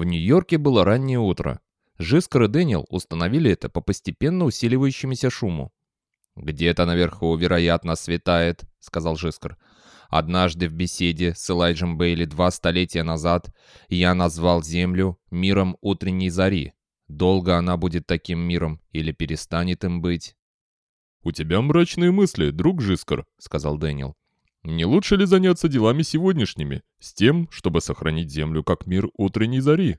В Нью-Йорке было раннее утро. Жискар и Дэниел установили это по постепенно усиливающемуся шуму. «Где-то наверху, вероятно, светает», — сказал Жискар. «Однажды в беседе с Элайджем Бейли два столетия назад я назвал Землю миром утренней зари. Долго она будет таким миром или перестанет им быть?» «У тебя мрачные мысли, друг Жискар», — сказал Дэниел. «Не лучше ли заняться делами сегодняшними, с тем, чтобы сохранить Землю как мир утренней зари?»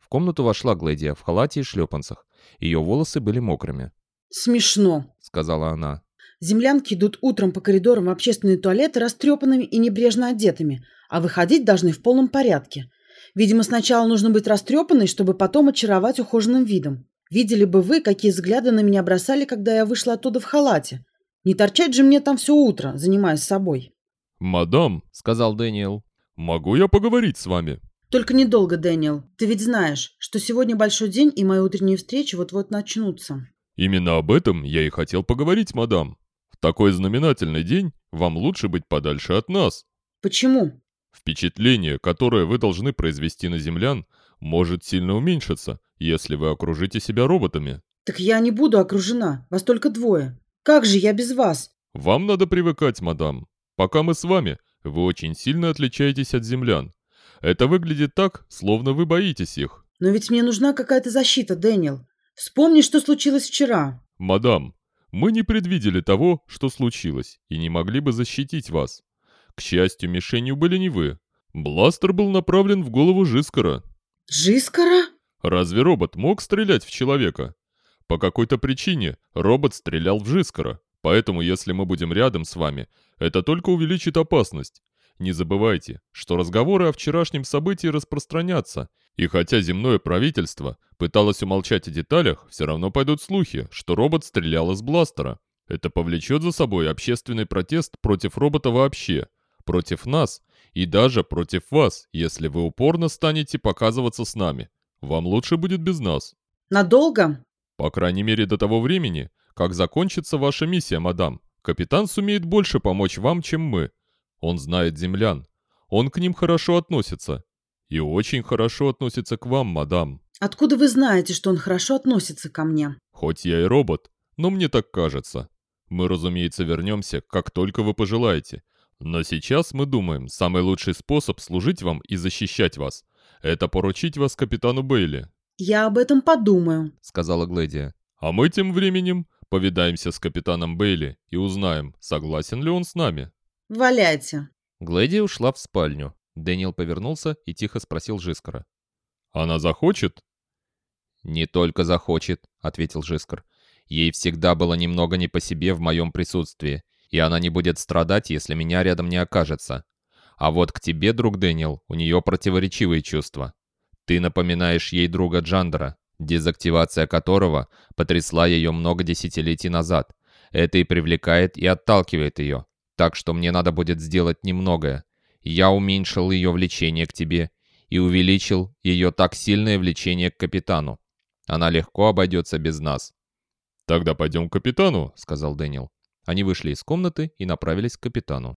В комнату вошла Глэдия в халате и шлепанцах. Ее волосы были мокрыми. «Смешно», — сказала она. «Землянки идут утром по коридорам в общественные туалеты растрепанными и небрежно одетыми, а выходить должны в полном порядке. Видимо, сначала нужно быть растрепанной, чтобы потом очаровать ухоженным видом. Видели бы вы, какие взгляды на меня бросали, когда я вышла оттуда в халате. Не торчать же мне там все утро, занимаясь собой. «Мадам», — сказал Дэниел, — «могу я поговорить с вами?» Только недолго, Дэниел. Ты ведь знаешь, что сегодня большой день, и мои утренние встречи вот-вот начнутся. Именно об этом я и хотел поговорить, мадам. В такой знаменательный день вам лучше быть подальше от нас. Почему? Впечатление, которое вы должны произвести на землян, может сильно уменьшиться, если вы окружите себя роботами. Так я не буду окружена, вас только двое. Как же я без вас? Вам надо привыкать, мадам. Пока мы с вами, вы очень сильно отличаетесь от землян. Это выглядит так, словно вы боитесь их. Но ведь мне нужна какая-то защита, Дэниел. Вспомни, что случилось вчера. Мадам, мы не предвидели того, что случилось, и не могли бы защитить вас. К счастью, мишенью были не вы. Бластер был направлен в голову Жискара. Жискара? Разве робот мог стрелять в человека? По какой-то причине робот стрелял в Жискара, поэтому если мы будем рядом с вами, это только увеличит опасность. Не забывайте, что разговоры о вчерашнем событии распространятся, и хотя земное правительство пыталось умолчать о деталях, все равно пойдут слухи, что робот стрелял из бластера. Это повлечет за собой общественный протест против робота вообще, против нас и даже против вас, если вы упорно станете показываться с нами. Вам лучше будет без нас. Надолго? По крайней мере до того времени, как закончится ваша миссия, мадам. Капитан сумеет больше помочь вам, чем мы. Он знает землян. Он к ним хорошо относится. И очень хорошо относится к вам, мадам. Откуда вы знаете, что он хорошо относится ко мне? Хоть я и робот, но мне так кажется. Мы, разумеется, вернемся, как только вы пожелаете. Но сейчас мы думаем, самый лучший способ служить вам и защищать вас это поручить вас капитану Бейли». «Я об этом подумаю», — сказала Глэдия. «А мы тем временем повидаемся с капитаном Бейли и узнаем, согласен ли он с нами». «Валяйте». Глэдия ушла в спальню. Дэниел повернулся и тихо спросил Жискара. «Она захочет?» «Не только захочет», — ответил Жискар. «Ей всегда было немного не по себе в моем присутствии, и она не будет страдать, если меня рядом не окажется. А вот к тебе, друг Дэниел, у нее противоречивые чувства. Ты напоминаешь ей друга Джандера, дезактивация которого потрясла ее много десятилетий назад. Это и привлекает, и отталкивает ее. Так что мне надо будет сделать немногое. Я уменьшил ее влечение к тебе и увеличил ее так сильное влечение к капитану. Она легко обойдется без нас. «Тогда пойдем к капитану», — сказал Дэниел. Они вышли из комнаты и направились к капитану.